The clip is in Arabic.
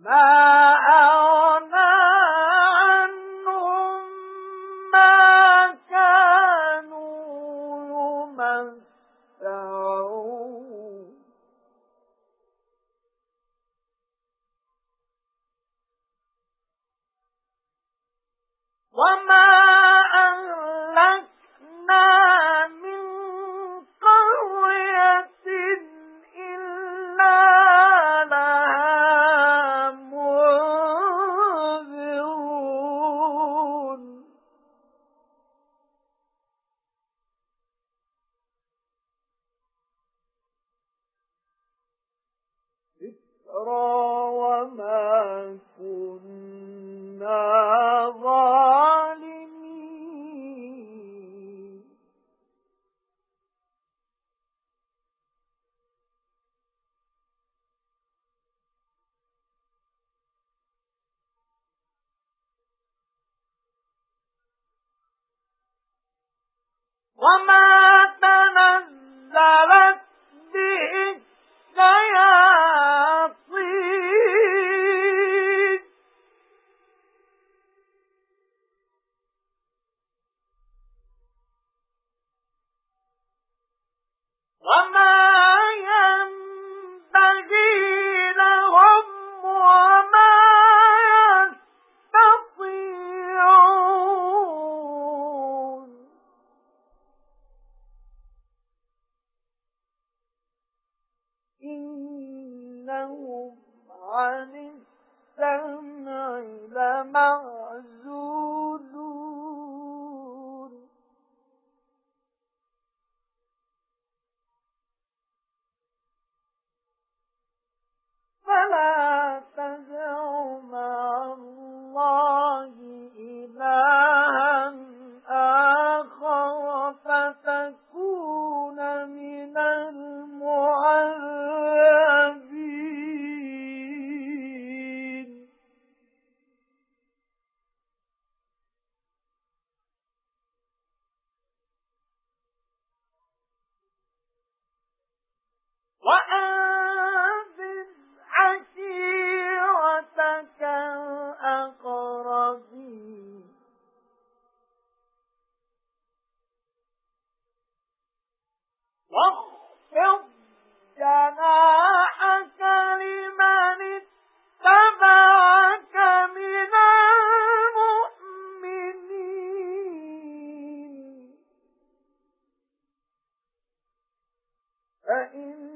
مَا أَغْنَى عَنْهُمْ مَا كَانُوا يُمَتَّعُونَ. وَمَا ذِكْرَى وَمَا كُنَّا ظَالِمِينَ. وَمَا عَنِ إن